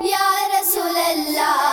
یا رسول اللہ